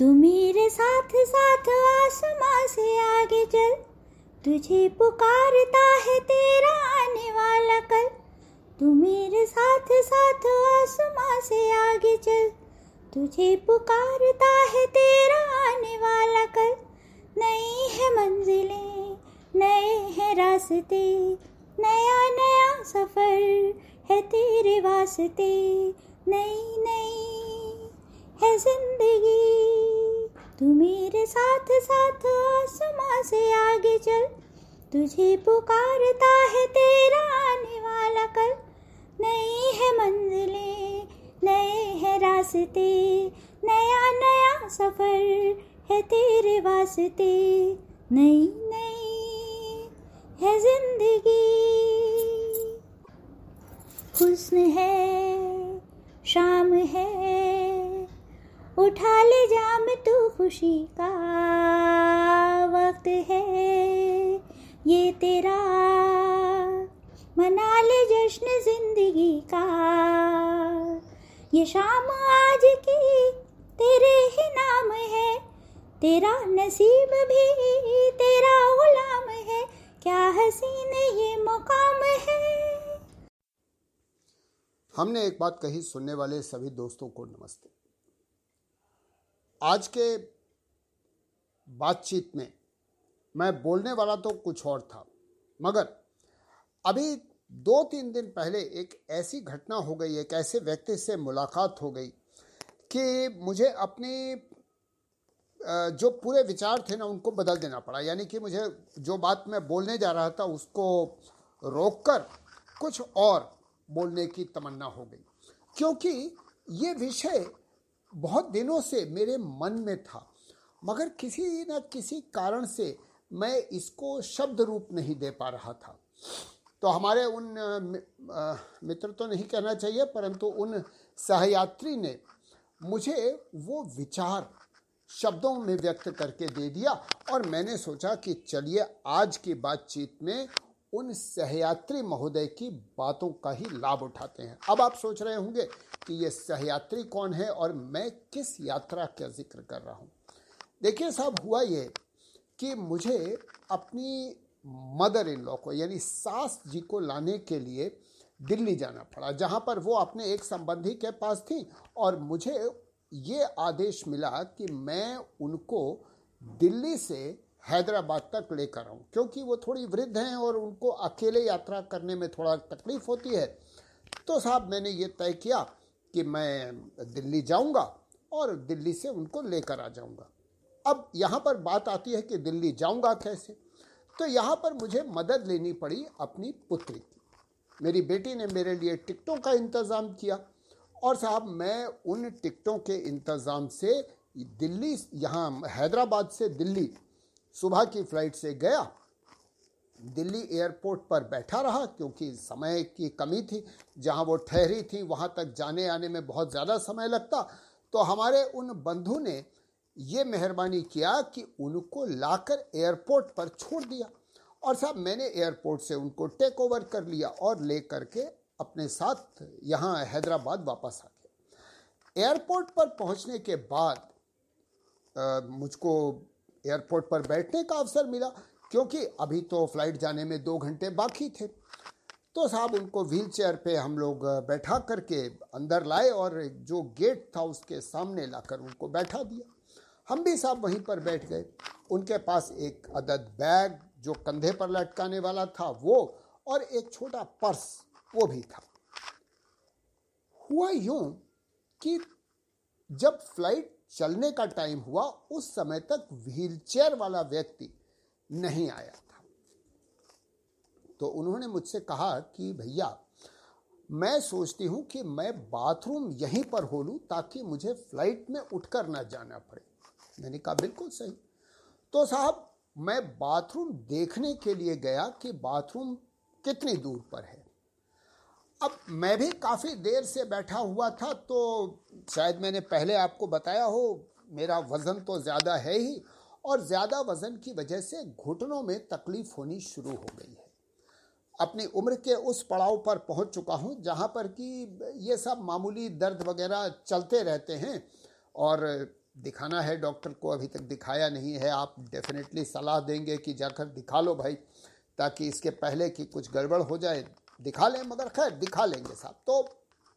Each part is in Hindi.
तू मेरे साथ साथ आसमां से आगे चल। तुझे पुकारता है तेरा आने वाला कल। तू मेरे साथ साथ आसमां से आगे चल। तुझे पुकारता है तेरा आने वाला कल। नई है मंजिलें, नए हैं रास्ते, नया नया सफ़र है तेरे वास्ते। नई नई है ज़िंदगी। तू मेरे साथ साथ आसमां से आगे चल। तुझे पुकारता है तेरा आने वाला कल। नई है मंजिलें, नए हैं रास्ते, नया नया सफ़र है तेरे वास्ते। नई नई है ज़िंदगी। हुस्न है, शाम है उठा ले जाम तू खुशी का वक्त है। ये तेरा मना ले जश्न ज़िंदगी का। ये शाम आज की तेरे ही नाम है। तेरा नसीब भी तेरा गुलाम है। क्या हसीन ये मुकाम है? हमने एक बात कही सुनने वाले सभी दोस्तों को नमस्ते। आज के बातचीत में मैं बोलने वाला तो कुछ और था, मगर अभी दो तीन दिन पहले एक ऐसी घटना हो गई, एक ऐसे व्यक्ति से मुलाकात हो गई कि मुझे अपनी जो पूरे विचार थे ना, उनको बदल देना पड़ा। यानी कि मुझे जो बात मैं बोलने जा रहा था, उसको रोककर कुछ और बोलने की तमन्ना हो गई। क्योंकि ये विषय बहुत दिनों से मेरे मन में था, मगर किसी न किसी कारण से मैं इसको शब्द रूप नहीं दे पा रहा था। तो हमारे उन मित्र तो नहीं कहना चाहिए, परंतु उन सहयात्री ने मुझे वो विचार शब्दों में व्यक्त करके दे दिया और मैंने सोचा कि चलिए आज की बातचीत में उन सहयात्री महोदय की बातों का ही लाभ उठाते हैं। अब आप सोच रहे होंगे कि ये सहयात्री कौन है और मैं किस यात्रा का ज़िक्र कर रहा हूँ। देखिए साहब, हुआ ये कि मुझे अपनी मदर इन लॉ को, यानी सास जी को लाने के लिए दिल्ली जाना पड़ा, जहाँ पर वो अपने एक संबंधी के पास थी और मुझे ये आदेश मिला कि मैं उनको दिल्ली से हैदराबाद तक लेकर आऊँ, क्योंकि वो थोड़ी वृद्ध हैं और उनको अकेले यात्रा करने में थोड़ा तकलीफ़ होती है। तो साहब, मैंने ये तय किया कि मैं दिल्ली जाऊँगा और दिल्ली से उनको लेकर आ जाऊँगा। अब यहाँ पर बात आती है कि दिल्ली जाऊँगा कैसे? तो यहाँ पर मुझे मदद लेनी पड़ी अपनी पुत्री की। मेरी बेटी ने मेरे लिए टिकटों का इंतज़ाम किया और साहब, मैं उन टिकटों के इंतज़ाम से दिल्ली, यहाँ हैदराबाद से दिल्ली सुबह की फ़्लाइट से गया। दिल्ली एयरपोर्ट पर बैठा रहा, क्योंकि समय की कमी थी। जहाँ वो ठहरी थी, वहाँ तक जाने आने में बहुत ज़्यादा समय लगता। तो हमारे उन बंधु ने ये मेहरबानी किया कि उनको लाकर एयरपोर्ट पर छोड़ दिया। और साहब, मैंने एयरपोर्ट से उनको टेक ओवर कर लिया और ले करके अपने साथ यहाँ हैदराबाद वापस आ गया। एयरपोर्ट पर पहुँचने के बाद मुझको एयरपोर्ट पर बैठने का अवसर मिला, क्योंकि अभी तो फ़्लाइट जाने में दो घंटे बाकी थे। तो साहब, उनको व्हील चेयर पे हम लोग बैठा करके अंदर लाए और जो गेट था उसके सामने लाकर उनको बैठा दिया। हम भी साहब वहीं पर बैठ गए। उनके पास एक अदद बैग जो कंधे पर लटकाने वाला था वो, और एक छोटा पर्स वो भी था। हुआ यूँ कि जब फ़्लाइट चलने का टाइम हुआ, उस समय तक व्हीलचेयर वाला व्यक्ति नहीं आया था। तो उन्होंने मुझसे कहा कि, भैया, मैं सोचती हूँ कि मैं बाथरूम यहीं पर हो लूँ ताकि मुझे फ़्लाइट में उठकर ना जाना पड़े। मैंने कहा, बिल्कुल सही। तो साहब, मैं बाथरूम देखने के लिए गया कि बाथरूम कितनी दूर पर है। अब मैं भी काफ़ी देर से बैठा हुआ था तो शायद मैंने पहले आपको बताया हो, मेरा वज़न तो ज़्यादा है ही, और ज़्यादा वज़न की वजह से घुटनों में तकलीफ़ होनी शुरू हो गई है। अपनी उम्र के उस पड़ाव पर पहुँच चुका हूँ, जहाँ पर कि ये सब मामूली दर्द वगैरह चलते रहते हैं, और दिखाना है डॉक्टर को, अभी तक दिखाया नहीं है, आप डेफिनेटली सलाह देंगे कि जाकर दिखा लो भाई, ताकि इसके पहले कि कुछ गड़बड़ हो जाए दिखा लें, मगर खैर दिखा लेंगे साहब। तो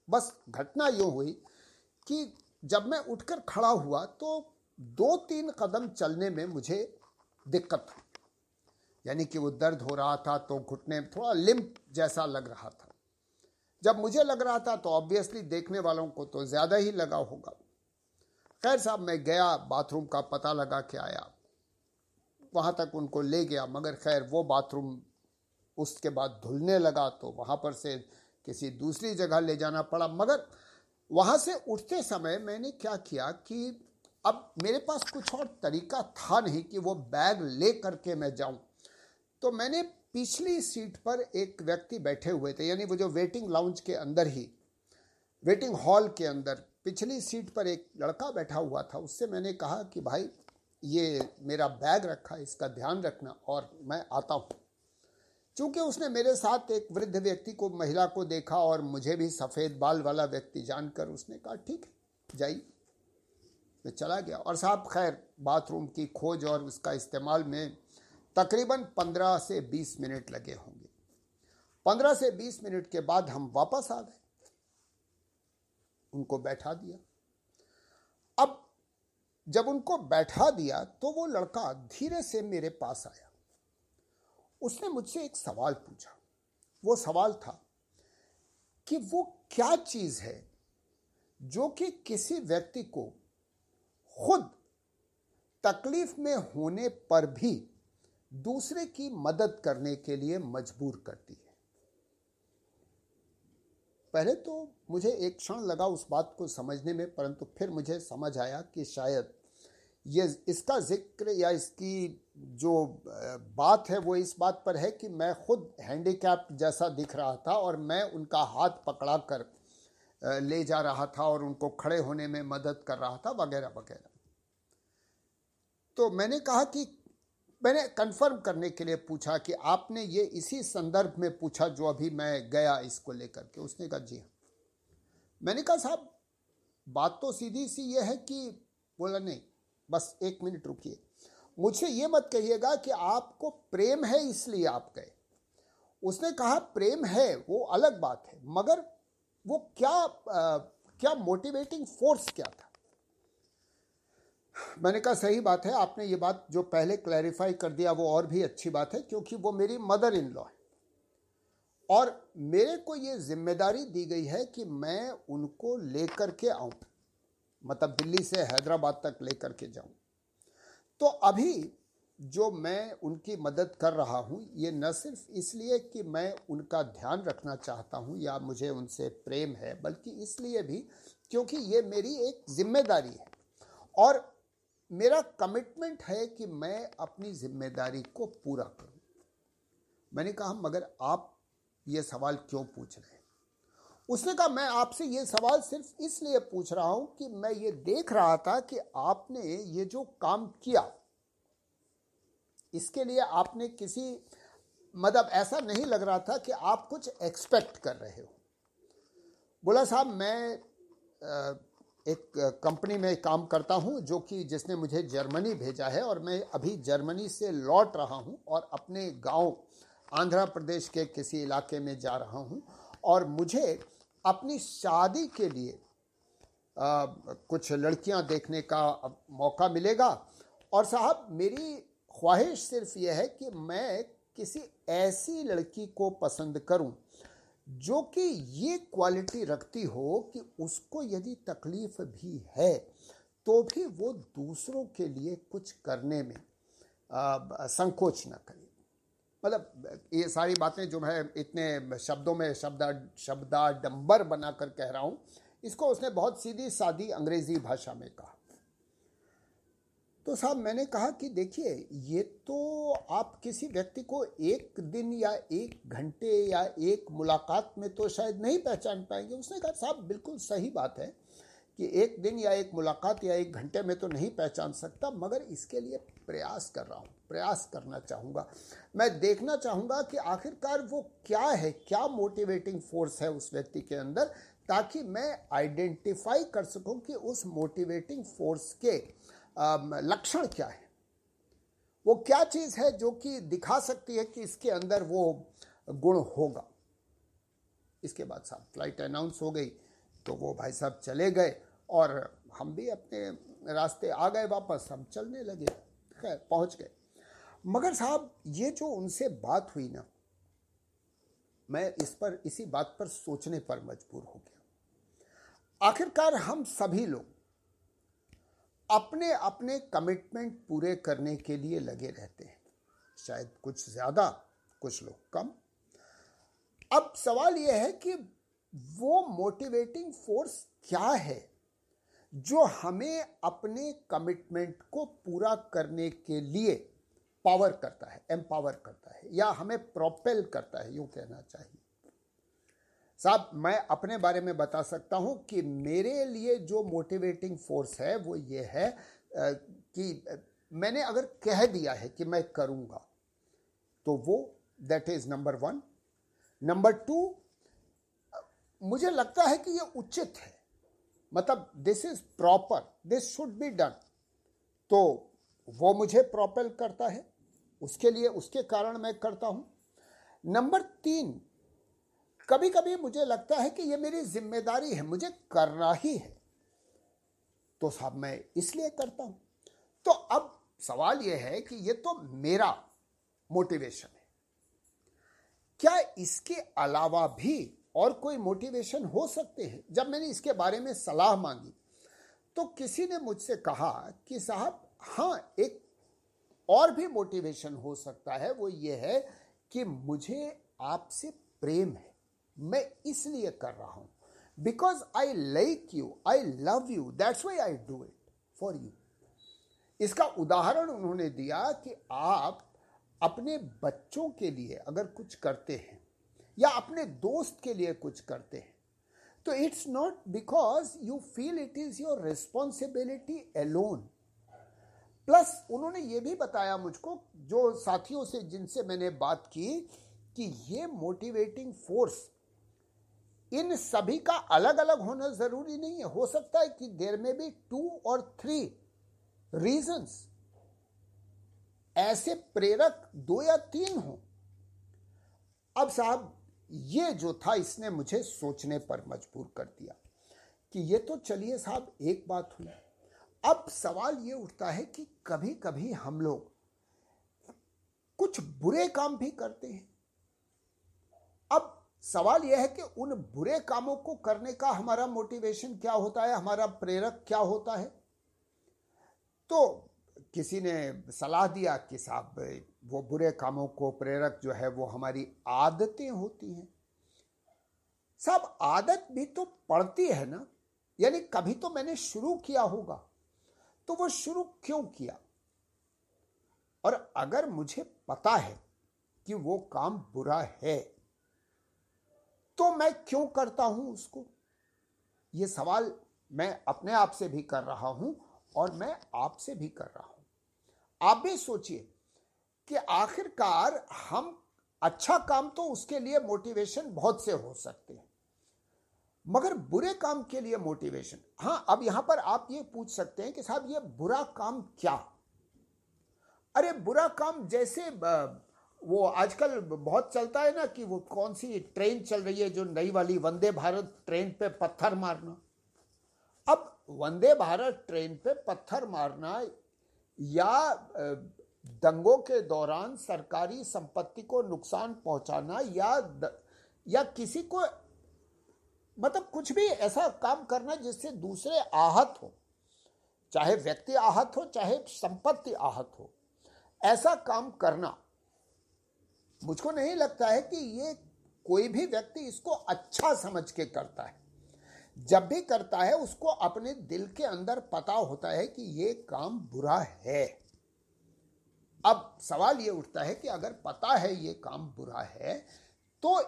बस घटना यूँ हुई कि जब मैं उठकर खड़ा हुआ तो दो तीन कदम चलने में मुझे दिक्कत हुई। यानी कि वो दर्द हो रहा था तो घुटने थोड़ा लिम्प जैसा लग रहा था। जब मुझे लग रहा था तो ऑब्वियसली देखने वालों को तो ज़्यादा ही लगा होगा। खैर साहब, मैं गया, बाथरूम का पता लगा के आया। वहाँ तक उनको ले गया, मगर खैर वो बाथरूम उसके बाद धुलने लगा तो वहाँ पर से किसी दूसरी जगह ले जाना पड़ा। मगर वहाँ से उठते समय मैंने क्या किया कि अब मेरे पास कुछ और तरीका था नहीं कि वो बैग ले करके मैं जाऊँ। तो मैंने पिछली सीट पर एक व्यक्ति बैठे हुए थे, यानी वो जो वेटिंग लाउंज के अंदर ही, वेटिंग हॉल के अंदर पिछली सीट पर एक लड़का बैठा हुआ था। उससे मैंने कहा कि भाई, ये मेरा बैग रखा, इसका ध्यान रखना और मैं आता हूँ। चूँकि उसने मेरे साथ एक वृद्ध व्यक्ति को, महिला को देखा और मुझे भी सफ़ेद बाल वाला व्यक्ति जानकर उसने कहा, ठीक है, जाइए। मैं चला गया और साहब, खैर, बाथरूम की खोज और उसका इस्तेमाल में तकरीबन पंद्रह से बीस मिनट लगे होंगे। पंद्रह से बीस मिनट के बाद हम वापस आ गए। उनको बैठा दिया। अब जब उनको बैठा दिया तो वो लड़का धीरे से मेरे पास आया। उसने मुझसे एक सवाल पूछा। वो सवाल था कि वो क्या चीज़ है जो कि किसी व्यक्ति को खुद तकलीफ़ में होने पर भी दूसरे की मदद करने के लिए मजबूर करती है? पहले तो मुझे एक क्षण लगा उस बात को समझने में, परंतु फिर मुझे समझ आया कि शायद ये, इसका ज़िक्र या इसकी जो बात है वो इस बात पर है कि मैं खुद हैंडीकैप जैसा दिख रहा था और मैं उनका हाथ पकड़ा कर ले जा रहा था और उनको खड़े होने में मदद कर रहा था, वगैरह वगैरह। तो मैंने कहा कि, मैंने कंफर्म करने के लिए पूछा कि आपने ये इसी संदर्भ में पूछा जो अभी मैं गया इसको लेकर के। उसने कहा, जी हाँ। मैंने कहा, साहब, बात तो सीधी सी ये है कि, बोला, नहीं, बस एक मिनट रुकिए। मुझे ये मत कहिएगा कि आपको प्रेम है इसलिए आप गए। उसने कहा प्रेम है वो अलग बात है मगर वो क्या आ, क्या मोटिवेटिंग फोर्स क्या था? मैंने कहा सही बात है आपने ये बात जो पहले क्लैरिफाई कर दिया वो और भी अच्छी बात है क्योंकि वो मेरी मदर इन लॉ है। और मेरे को ये ज़िम्मेदारी दी गई है कि मैं उनको लेकर के आऊँ मतलब दिल्ली से हैदराबाद तक लेकर के जाऊँ। तो अभी जो मैं उनकी मदद कर रहा हूँ, ये न सिर्फ़ इसलिए कि मैं उनका ध्यान रखना चाहता हूँ या मुझे उनसे प्रेम है, बल्कि इसलिए भी क्योंकि ये मेरी एक ज़िम्मेदारी है। और मेरा कमिटमेंट है कि मैं अपनी ज़िम्मेदारी को पूरा करूँ। मैंने कहा, मगर आप ये सवाल क्यों पूछ रहे हैं? उसने कहा, मैं आपसे ये सवाल सिर्फ़ इसलिए पूछ रहा हूँ कि मैं ये देख रहा था कि आपने ये जो काम किया, इसके लिए आपने किसी मतलब ऐसा नहीं लग रहा था कि आप कुछ एक्सपेक्ट कर रहे हो। बोला, साहब, मैं एक कंपनी में काम करता हूँ जो कि जिसने मुझे जर्मनी भेजा है और मैं अभी जर्मनी से लौट रहा हूँ और अपने गाँव आंध्र प्रदेश के किसी इलाके में जा रहा हूँ और मुझे अपनी शादी के लिए आ, कुछ लड़कियाँ देखने का मौका मिलेगा। और साहब मेरी ख्वाहिश सिर्फ़ यह है कि मैं किसी ऐसी लड़की को पसंद करूँ जो कि ये क्वालिटी रखती हो कि उसको यदि तकलीफ़ भी है तो भी वो दूसरों के लिए कुछ करने में आ, संकोच न करे। मतलब ये सारी बातें जो मैं इतने शब्दों में शब्द, शब्दाडंबर बनाकर कह रहा हूँ, इसको उसने बहुत सीधी सादी अंग्रेज़ी भाषा में कहा। तो साहब, मैंने कहा कि देखिए, ये तो आप किसी व्यक्ति को एक दिन या एक घंटे या एक मुलाकात में तो शायद नहीं पहचान पाएँगे। उसने कहा, साहब, बिल्कुल सही बात है। कि एक दिन या एक मुलाकात या एक घंटे में तो नहीं पहचान सकता, मगर इसके लिए प्रयास कर रहा हूँ, प्रयास करना चाहूँगा। मैं देखना चाहूँगा कि आखिरकार वो क्या है, क्या मोटिवेटिंग फोर्स है उस व्यक्ति के अंदर, ताकि मैं आइडेंटिफाई कर सकूँ कि उस मोटिवेटिंग फोर्स के लक्षण क्या है। वो क्या चीज़ है जो कि दिखा सकती है कि इसके अंदर वो गुण होगा। इसके बाद साहब फ़्लाइट अनाउंस हो गई तो वो भाई साहब चले गए और हम भी अपने रास्ते आ गए वापस, हम चलने लगे। खैर, पहुँच गए। मगर साहब, ये जो उनसे बात हुई ना, मैं इस पर, इसी बात पर सोचने पर मजबूर हो गया। आखिरकार हम सभी लोग अपने अपने कमिटमेंट पूरे करने के लिए लगे रहते हैं। शायद कुछ ज़्यादा, कुछ लोग कम। अब सवाल यह है कि वो मोटिवेटिंग फोर्स क्या है? जो हमें अपने कमिटमेंट को पूरा करने के लिए पावर करता है एम्पावर करता है, या हमें प्रोपेल करता है, यूँ कहना चाहिए। साहब, मैं अपने बारे में बता सकता हूँ कि मेरे लिए जो मोटिवेटिंग फोर्स है, वो ये है कि मैंने अगर कह दिया है कि मैं करूँगा तो वो that is number one number two मुझे लगता है कि ये उचित है। मतलब this is proper this should be done तो वो मुझे प्रोपेल करता है, उसके लिए, उसके कारण मैं करता हूँ। नंबर तीन कभी कभी मुझे लगता है कि ये मेरी ज़िम्मेदारी है, मुझे करना ही है। तो साहब, मैं इसलिए करता हूँ। तो अब सवाल यह है कि ये तो मेरा मोटिवेशन है। क्या इसके अलावा भी और कोई मोटिवेशन हो सकते हैं। जब मैंने इसके बारे में सलाह मांगी तो किसी ने मुझसे कहा कि साहब हाँ एक और भी मोटिवेशन हो सकता है। वो ये है कि मुझे आपसे प्रेम है। मैं इसलिए कर रहा हूँ। Because I like you I love you that's why I do it for you इसका उदाहरण उन्होंने दिया कि आप अपने बच्चों के लिए अगर कुछ करते हैं या अपने दोस्त के लिए कुछ करते हैं। तो it's not because you feel it is your responsibility alone plus उन्होंने ये भी बताया मुझको, जो साथियों से जिनसे मैंने बात की, कि ये मोटिवेटिंग फोर्स इन सभी का अलग अलग होना ज़रूरी नहीं है। हो सकता है कि देर में भी टू और थ्री रीजंस ऐसे प्रेरक दो या तीन हो। अब साहब ये जो था, इसने मुझे सोचने पर मजबूर कर दिया कि ये तो चलिए साहब, एक बात हुई। अब सवाल ये उठता है कि कभी कभी हम लोग कुछ बुरे काम भी करते हैं। अब सवाल यह है कि उन बुरे कामों को करने का हमारा मोटिवेशन क्या होता है, हमारा प्रेरक क्या होता है? तो किसी ने सलाह दिया कि साहब, वो बुरे कामों को प्रेरक जो है, वो हमारी आदतें होती हैं। साहब, आदत भी तो पड़ती है ना? यानी कभी तो मैंने शुरू किया होगा तो वो शुरू क्यों किया? और अगर मुझे पता है कि वो काम बुरा है तो मैं क्यों करता हूँ उसको? ये सवाल मैं अपने आप से भी कर रहा हूँ और मैं आपसे भी कर रहा हूँ। आप भी सोचिए कि आखिरकार हम अच्छा काम तो उसके लिए मोटिवेशन बहुत से हो सकते हैं, मगर बुरे काम के लिए मोटिवेशन हाँ अब यहाँ पर आप ये पूछ सकते हैं कि साहब, ये बुरा काम क्या? अरे, बुरा काम जैसे वो आजकल बहुत चलता है ना कि वो कौन सी ट्रेन चल रही है, जो नई वाली वंदे भारत ट्रेन पे पत्थर मारना। अब वंदे भारत ट्रेन पे पत्थर मारना या दंगों के दौरान सरकारी संपत्ति को नुकसान पहुंचाना या द, या किसी को मतलब कुछ भी ऐसा काम करना जिससे दूसरे आहत हो चाहे व्यक्ति आहत हो चाहे संपत्ति आहत हो ऐसा काम करना। मुझको नहीं लगता है कि ये कोई भी व्यक्ति इसको अच्छा समझ के करता है। जब भी करता है, उसको अपने दिल के अंदर पता होता है कि ये काम बुरा है। अब सवाल ये उठता है कि अगर पता है ये काम बुरा है तो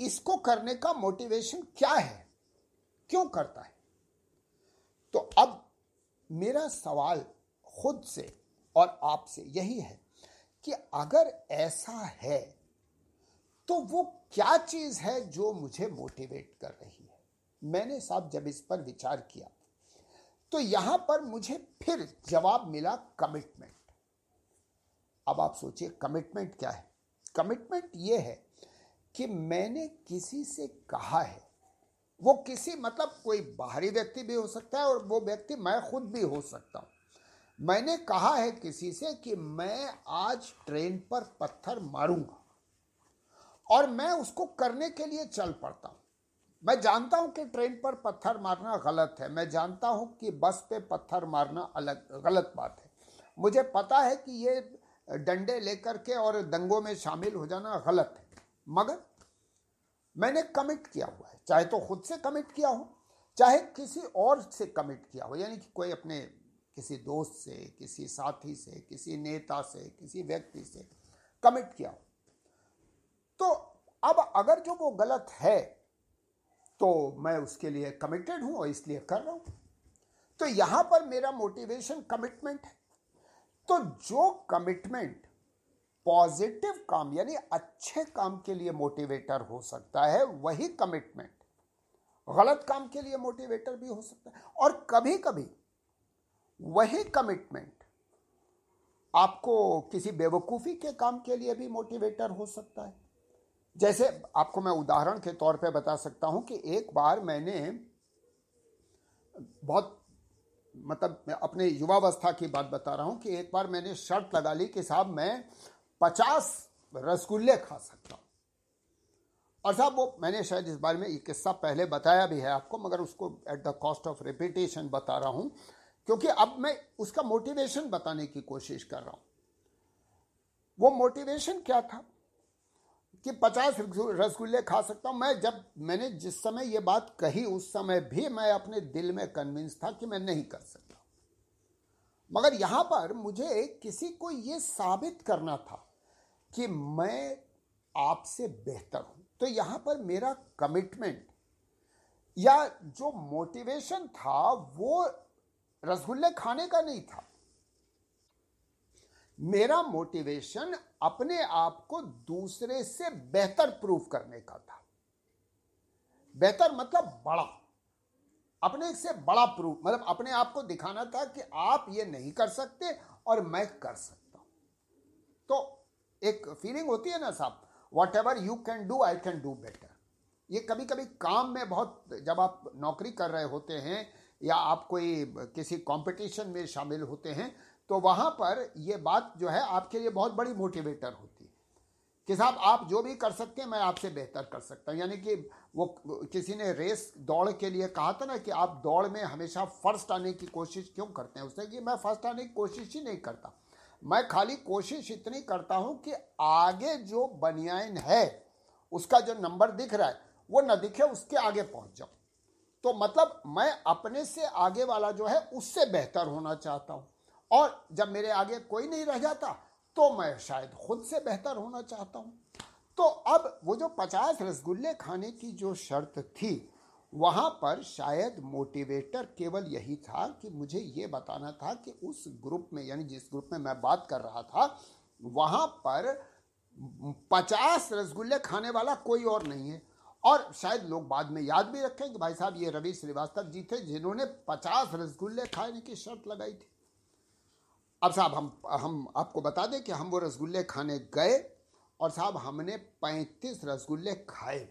इसको करने का मोटिवेशन क्या है? क्यों करता है? तो अब मेरा सवाल खुद से और आपसे यही है कि अगर ऐसा है तो वो क्या चीज़ है जो मुझे मोटिवेट कर रही है? मैंने साहब जब इस पर विचार किया तो यहाँ पर मुझे फिर जवाब मिला कमिटमेंट अब आप सोचिए कमिटमेंट क्या है? कमिटमेंट ये है कि मैंने किसी से कहा है, वो किसी मतलब कोई बाहरी व्यक्ति भी हो सकता है और वो व्यक्ति मैं खुद भी हो सकता हूँ। मैंने कहा है किसी से कि मैं आज ट्रेन पर पत्थर मारूँगा और मैं उसको करने के लिए चल पड़ता हूँ। मैं जानता हूँ कि ट्रेन पर पत्थर मारना गलत है। मैं जानता हूँ कि बस पे पत्थर मारना अलग, गलत बात है। मुझे पता है कि ये डंडे लेकर के और दंगों में शामिल हो जाना गलत है, मगर मैंने कमिट किया हुआ है। चाहे तो खुद से कमिट किया हो, चाहे किसी और से कमिट किया हो, यानी कि कोई अपने किसी दोस्त से, किसी साथी से, किसी नेता से, किसी व्यक्ति से कमिट किया हो। तो अब अगर जो वो गलत है तो मैं उसके लिए कमिटेड हूँ और इसलिए कर रहा हूँ। तो यहाँ पर मेरा मोटिवेशन कमिटमेंट है। तो जो कमिटमेंट पॉजिटिव काम, यानी अच्छे काम के लिए मोटिवेटर हो सकता है, वही कमिटमेंट गलत काम के लिए मोटिवेटर भी हो सकता है। और कभी कभी वही कमिटमेंट आपको किसी बेवकूफ़ी के काम के लिए भी मोटिवेटर हो सकता है। जैसे आपको मैं उदाहरण के तौर पे बता सकता हूँ कि एक बार मैंने बहुत मतलब अपने युवावस्था की बात बता रहा हूँ कि एक बार मैंने शर्त लगा ली कि साहब मैं पचास रसगुल्ले खा सकता हूँ। और साहब वो मैंने शायद इस बारे में ये किस्सा पहले बताया भी है आपको, मगर उसको at the cost of repetition बता रहा हूँ, क्योंकि अब मैं उसका मोटिवेशन बताने की कोशिश कर रहा हूँ। वो मोटिवेशन क्या था? कि पचास रसगुल्ले खा सकता हूँ। मैं जब मैंने जिस समय ये बात कही, उस समय भी मैं अपने दिल में कन्विंस था कि मैं नहीं कर सकता मगर यहाँ पर मुझे किसी को ये साबित करना था कि मैं आपसे बेहतर हूँ। तो यहाँ पर मेरा कमिटमेंट या जो मोटिवेशन था, वो रसगुल्ले खाने का नहीं था। मेरा मोटिवेशन अपने आप को दूसरे से बेहतर प्रूफ करने का था। बेहतर मतलब बड़ा। अपने से बड़ा प्रूफ मतलब अपने आप को दिखाना था कि आप ये नहीं कर सकते और मैं कर सकता हूँ। तो एक फीलिंग होती है ना साहब whatever you can do I can do better ये कभी कभी काम में बहुत, जब आप नौकरी कर रहे होते हैं या आप कोई किसी कंपटीशन में शामिल होते हैं तो वहाँ पर यह बात जो है आपके लिए बहुत बड़ी मोटिवेटर होती है। कि साहब, आप जो भी कर सकते हैं, मैं आपसे बेहतर कर सकता हूँ। यानी कि वो, किसी ने रेस दौड़ के लिए कहा था ना कि आप दौड़ में हमेशा फ़र्स्ट आने की कोशिश क्यों करते हैं? उसने कि मैं फ़र्स्ट आने की कोशिश ही नहीं करता। मैं खाली कोशिश इतनी करता हूँ कि आगे जो बनियान है, उसका जो नंबर दिख रहा है, वो न दिखे, उसके आगे पहुँच जाऊँ। तो मतलब मैं अपने से आगे वाला जो है, उससे बेहतर होना चाहता हूँ। और जब मेरे आगे कोई नहीं रह जाता तो मैं शायद खुद से बेहतर होना चाहता हूँ। तो अब वो जो पचास रसगुल्ले खाने की जो शर्त थी, वहाँ पर शायद मोटिवेटर केवल यही था कि मुझे ये बताना था कि उस ग्रुप में, यानी जिस ग्रुप में मैं बात कर रहा था, वहाँ पर पचास रसगुल्ले खाने वाला कोई और नहीं है। और शायद लोग बाद में याद भी रखें कि भाई साहब, ये रवि श्रीवास्तव जी थे जिन्होंने पचास रसगुल्ले खाने की शर्त लगाई थी। अब साहब, हम हम आपको बता दें कि हम वो रसगुल्ले खाने गए और साहब हमने पैंतीस रसगुल्ले खाए।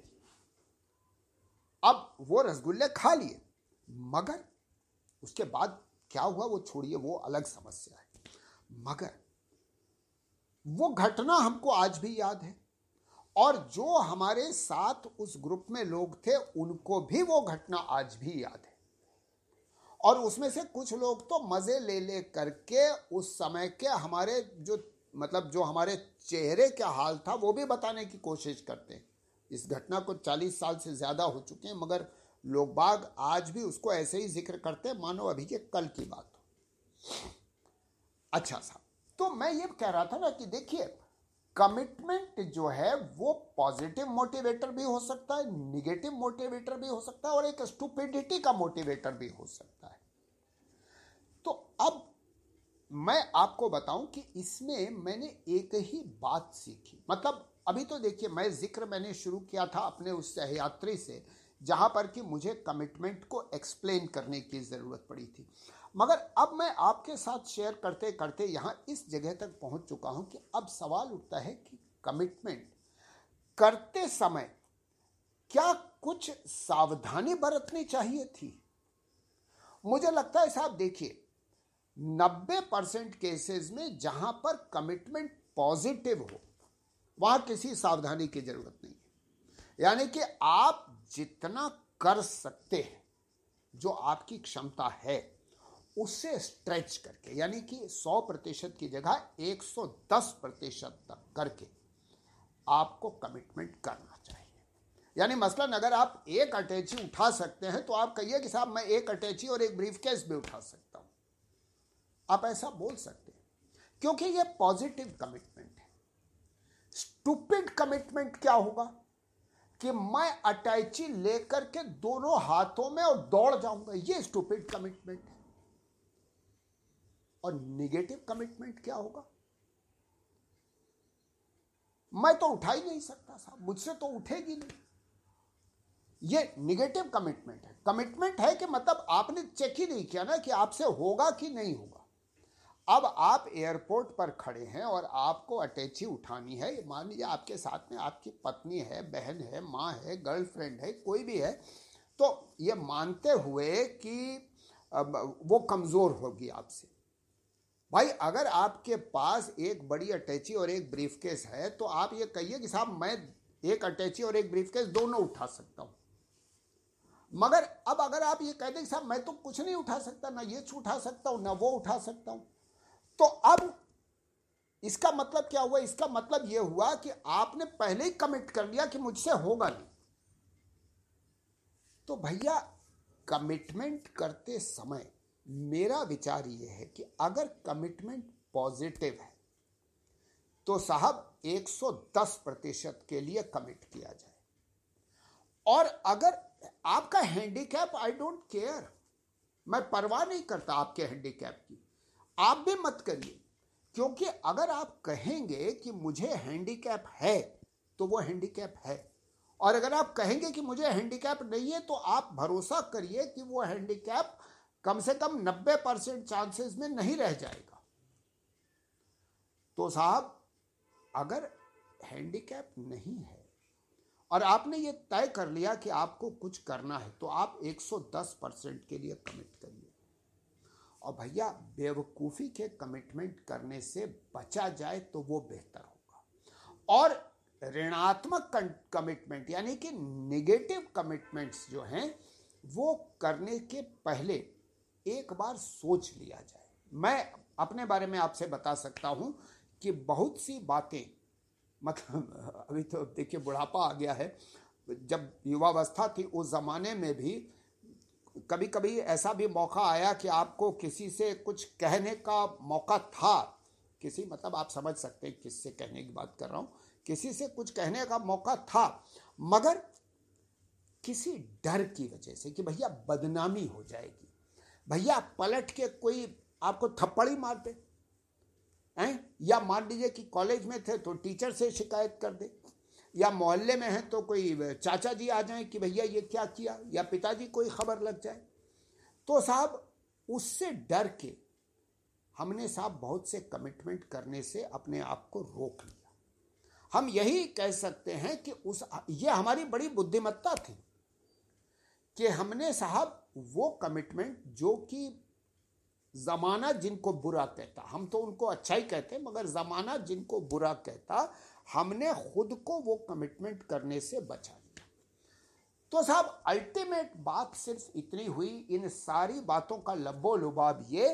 अब वो रसगुल्ले खा लिए, मगर उसके बाद क्या हुआ वो छोड़िए, वो अलग समस्या है। मगर वो घटना हमको आज भी याद है और जो हमारे साथ उस ग्रुप में लोग थे उनको भी वो घटना आज भी याद है। और उसमें से कुछ लोग तो मज़े ले ले करके उस समय के हमारे जो मतलब जो हमारे चेहरे का हाल था, वो भी बताने की कोशिश करते हैं। इस घटना को 40 साल से ज़्यादा हो चुके हैं, मगर लोग बाग आज भी उसको ऐसे ही ज़िक्र करते हैं, मानो अभी के कल की बात हो। अच्छा साहब तो मैं ये कह रहा था ना कि देखिए कमिटमेंट जो है, वो पॉजिटिव मोटिवेटर भी हो सकता है निगेटिव मोटिवेटर भी हो सकता है और एक स्टूपिडिटी का मोटिवेटर भी हो सकता है। तो अब मैं आपको बताऊँ कि इसमें मैंने एक ही बात सीखी। मतलब अभी तो देखिए, मैं ज़िक्र मैंने शुरू किया था अपने उस सहयात्री से, जहाँ पर कि मुझे कमिटमेंट को एक्सप्लेन करने की ज़रूरत पड़ी थी। मगर अब मैं आपके साथ शेयर करते करते यहाँ इस जगह तक पहुँच चुका हूँ कि अब सवाल उठता है कि कमिटमेंट करते समय क्या कुछ सावधानी बरतनी चाहिए थी? मुझे लगता है साहब देखिए, नब्बे परसेंट केसेस में जहाँ पर कमिटमेंट पॉजिटिव हो, वहाँ किसी सावधानी की ज़रूरत नहीं है। यानी कि आप जितना कर सकते हैं, जो आपकी क्षमता है उससे स्ट्रेच करके, यानी कि 100 प्रतिशत की जगह 110 प्रतिशत तक करके आपको कमिटमेंट करना चाहिए। यानी मसलन अगर आप एक अटैची उठा सकते हैं तो आप कहिए कि साहब मैं एक अटैची और एक ब्रीफ केस भी उठा सकता हूँ। आप ऐसा बोल सकते हैं। क्योंकि यह पॉजिटिव कमिटमेंट है। स्टूपिड कमिटमेंट क्या होगा? कि मैं अटैची लेकर के दोनों हाथों में और दौड़ जाऊँगा। ये स्टूपिड कमिटमेंट है। और निगेटिव कमिटमेंट क्या होगा? मैं तो उठा ही नहीं सकता साहब, मुझसे तो उठेगी नहीं। ये निगेटिव कमिटमेंट है। कमिटमेंट है कि मतलब आपने चेक ही नहीं किया ना कि आपसे होगा कि नहीं होगा। अब आप एयरपोर्ट पर खड़े हैं और आपको अटैची उठानी है। मान लीजिए आपके साथ में आपकी पत्नी है, बहन है, माँ है गर्लफ्रेंड है, कोई भी है तो ये मानते हुए कि वो कमज़ोर होगी आपसे। भाई, अगर आपके पास एक बड़ी अटैची और एक ब्रीफकेस है तो आप ये कहिए कि साहब, मैं एक अटैची और एक ब्रीफकेस दोनों उठा सकता हूँ। मगर अब अगर आप ये कहते साहब, मैं तो कुछ नहीं उठा सकता, ना ये उठा सकता हूँ, ना वो उठा सकता हूँ। तो अब इसका मतलब क्या हुआ? इसका मतलब यह हुआ कि आपने पहले ही कमिट कर लिया कि मुझसे होगा नहीं। तो भैया कमिटमेंट करते समय मेरा विचार यह है कि अगर कमिटमेंट पॉजिटिव है तो साहब 110 प्रतिशत के लिए कमिट किया जाए। और अगर आपका हैंडीकैप आई डोंट केयर मैं परवाह नहीं करता आपके हैंडीकैप की। आप भी मत करिए, क्योंकि अगर आप कहेंगे कि मुझे हैंडीकैप है तो वो हैंडीकैप है। और अगर आप कहेंगे कि मुझे हैंडीकैप नहीं है तो आप भरोसा करिए कि वो हैंडीकैप कम से कम 90 परसेंट चांसेस में नहीं रह जाएगा। तो साहब, अगर हैंडीकैप नहीं है और आपने ये तय कर लिया कि आपको कुछ करना है तो आप 110 परसेंट के लिए कमिट करिए। और भैया, बेवकूफ़ी के कमिटमेंट करने से बचा जाए तो वो बेहतर होगा। और ऋणात्मक कमिटमेंट यानी कि निगेटिव कमिटमेंट्स जो हैं, वो करने के पहले एक बार सोच लिया जाए। मैं अपने बारे में आपसे बता सकता हूँ कि बहुत सी बातें मतलब अभी तो देखिए बुढ़ापा आ गया है। जब युवावस्था थी, उस ज़माने में भी कभी कभी ऐसा भी मौका आया कि आपको किसी से कुछ कहने का मौका था। किसी मतलब आप समझ सकते हैं किससे कहने की बात कर रहा हूँ। किसी से कुछ कहने का मौका था, मगर किसी डर की वजह से कि भैया बदनामी हो जाएगी। भैया, पलट के कोई आपको थप्पड़ ही मार दे हैं? या मान लीजिए कि कॉलेज में थे तो टीचर से शिकायत कर दे? या मोहल्ले में है तो कोई चाचा जी आ जाए कि भैया, ये क्या किया? या पिताजी कोई खबर लग जाए? तो साहब, उससे डर के हमने साहब बहुत से कमिटमेंट करने से अपने आप को रोक लिया। हम यही कह सकते हैं कि उस, ये हमारी बड़ी बुद्धिमत्ता थी कि हमने साहब वो कमिटमेंट जो कि जमाना जिनको बुरा कहता, हम तो उनको अच्छा ही कहते हैं, मगर जमाना जिनको बुरा कहता, हमने खुद को वो कमिटमेंट करने से बचा लिया। तो साहब अल्टीमेट बात सिर्फ़ इतनी हुई, इन सारी बातों का लब्बो लुबाब ये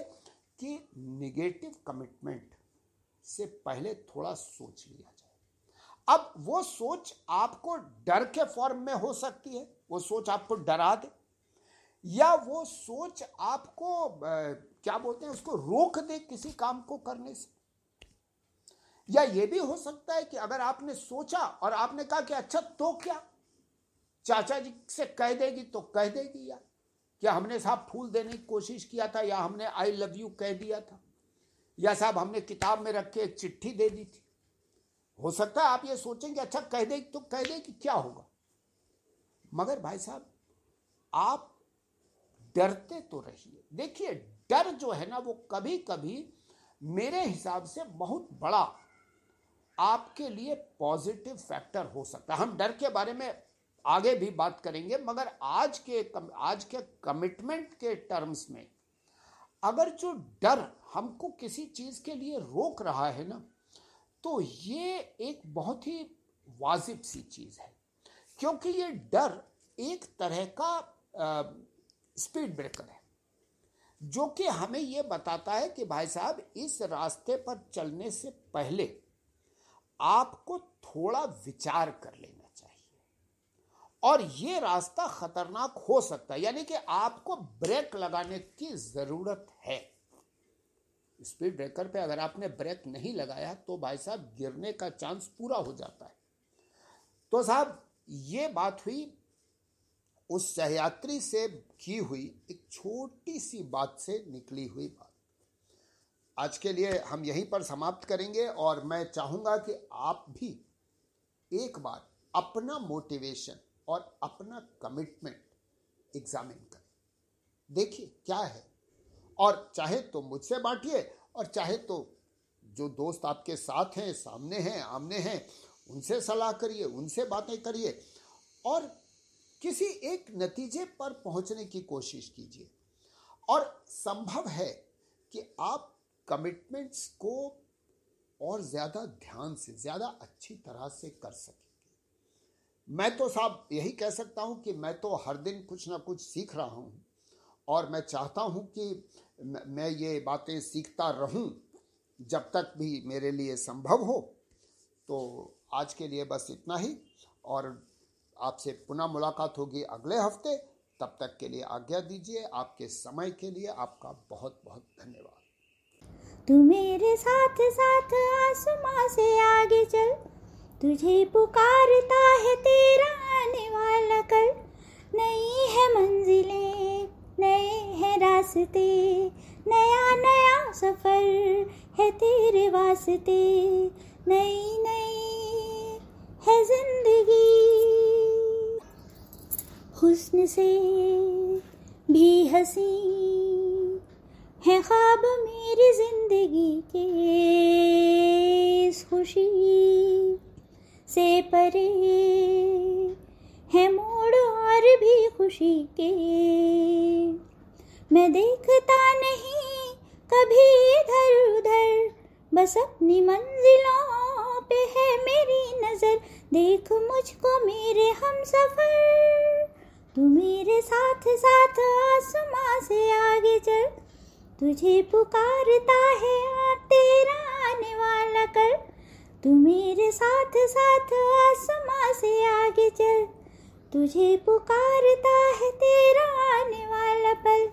कि निगेटिव कमिटमेंट से पहले थोड़ा सोच लिया जाए। अब वो सोच आपको डर के फॉर्म में हो सकती है, वो सोच आपको डरा दे या वो सोच आपको क्या बोलते हैं उसको, रोक दे किसी काम को करने से? या ये भी हो सकता है कि अगर आपने सोचा और आपने कहा कि अच्छा तो क्या? चाचा जी से कह देगी तो कह देगी या क्या हमने साहब फूल देने की कोशिश किया था या हमने आई लव यू कह दिया था? या साहब हमने किताब में रख के एक चिट्ठी दे दी थी? हो सकता है आप ये सोचेंगे अच्छा कह देगी तो कह देगी क्या होगा? मगर भाई साहब, आप डरते तो रहिए। देखिए, डर जो है ना, वो कभी कभी मेरे हिसाब से बहुत बड़ा आपके लिए पॉजिटिव फैक्टर हो सकता है। हम डर के बारे में आगे भी बात करेंगे, मगर आज के आज के कमिटमेंट के टर्म्स में, अगर जो डर हमको किसी चीज़ के लिए रोक रहा है ना तो ये एक बहुत ही वाजिब सी चीज़ है। क्योंकि ये डर एक तरह का स्पीड ब्रेकर है जो कि हमें यह बताता है कि भाई साहब, इस रास्ते पर चलने से पहले आपको थोड़ा विचार कर लेना चाहिए। और यह रास्ता खतरनाक हो सकता है, यानी कि आपको ब्रेक लगाने की ज़रूरत है। स्पीड ब्रेकर पे अगर आपने ब्रेक नहीं लगाया तो भाई साहब, गिरने का चांस पूरा हो जाता है। तो साहब, ये बात हुई उस सहयात्री से की हुई एक छोटी सी बात से निकली हुई बात। आज के लिए हम यहीं पर समाप्त करेंगे और मैं चाहूँगा कि आप भी एक बार अपना मोटिवेशन और अपना कमिटमेंट एग्जामिन करें। देखिए क्या है। और चाहे तो मुझसे बांटिए और चाहे तो जो दोस्त आपके साथ हैं, सामने हैं, आमने हैं, उनसे सलाह करिए, उनसे बातें करिए और किसी एक नतीजे पर पहुँचने की कोशिश कीजिए। और संभव है कि आप कमिटमेंट्स को और ज़्यादा ध्यान से, ज़्यादा अच्छी तरह से कर सकेंगे। मैं तो साहब यही कह सकता हूँ कि मैं तो हर दिन कुछ ना कुछ सीख रहा हूँ और मैं चाहता हूँ कि मैं ये बातें सीखता रहूँ। जब तक भी मेरे लिए संभव हो तो आज के लिए बस इतना ही और आपसे पुनः मुलाकात होगी अगले हफ़्ते। तब तक के लिए आज्ञा दीजिए। आपके समय के लिए आपका बहुत बहुत धन्यवाद। तू मेरे साथ साथ आसमां से आगे चल। तुझे पुकारता है तेरा आने वाला कल। नई है मंजिलें, नए हैं रास्ते, नया नया सफ़र है तेरे वास्ते। नई नई है ज़िंदगी। हुस्न से भी हसी है ख्वाब मेरी ज़िंदगी के इस खुशी से परे है मोड़ और भी खुशी के। मैं देखता नहीं कभी इधर उधर, बस अपनी मंजिलों पे है मेरी नज़र। देख मुझको मेरे हम सफ़र। तू मेरे साथ साथ आसमां से आगे चल। तुझे पुकारता है तेरा आने वाला कर तू मेरे साथ साथ आसमां से आगे चल। तुझे पुकारता है तेरा आने वाला पल